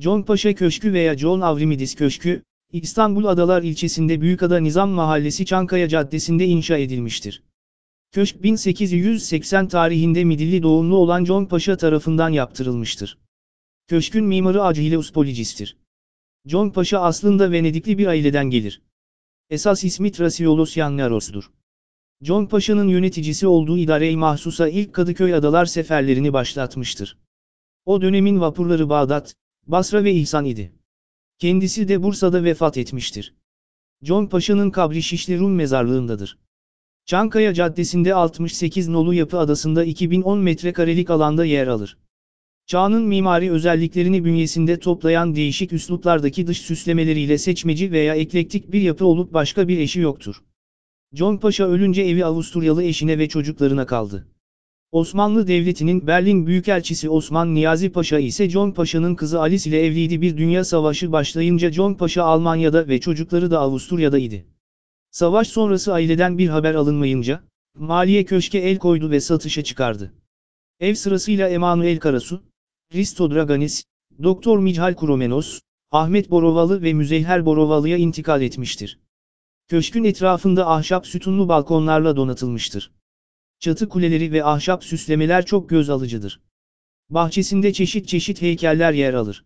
John Paşa Köşkü veya John Avrimidis Köşkü, İstanbul Adalar ilçesinde Büyükada Nizam Mahallesi Çankaya Caddesi'nde inşa edilmiştir. Köşk 1880 tarihinde Midilli doğumlu olan John Paşa tarafından yaptırılmıştır. Köşkün mimarı Achilleus Policis'tir. John Paşa aslında Venedikli bir aileden gelir. Esas ismi Trasiolos Yangaros'dur. John Paşa'nın yöneticisi olduğu idare-i mahsusa ilk Kadıköy adalar seferlerini başlatmıştır. O dönemin vapurları Bağdat, Basra ve İhsan idi. Kendisi de Bursa'da vefat etmiştir. John Paşa'nın kabri Şişli Rum mezarlığındadır. Çankaya Caddesi'nde 68 nolu yapı adasında 2010 metrekarelik alanda yer alır. Çağının mimari özelliklerini bünyesinde toplayan değişik üsluplardaki dış süslemeleriyle seçmeci veya eklektik bir yapı olup başka bir eşi yoktur. John Paşa ölünce evi Avusturyalı eşine ve çocuklarına kaldı. Osmanlı Devleti'nin Berlin Büyükelçisi Osman Niyazi Paşa ise John Paşa'nın kızı Alice ile evliydi. Bir dünya savaşı başlayınca John Paşa Almanya'da ve çocukları da Avusturya'da idi. Savaş sonrası aileden bir haber alınmayınca, Maliye Köşke el koydu ve satışa çıkardı. Ev sırasıyla Emanuel Karasu, Risto Draganis, Doktor Mihal Kuromenos, Ahmet Borovalı ve Müzeyher Borovalı'ya intikal etmiştir. Köşkün etrafında ahşap sütunlu balkonlarla donatılmıştır. Çatı kuleleri ve ahşap süslemeler çok göz alıcıdır. Bahçesinde çeşit çeşit heykeller yer alır.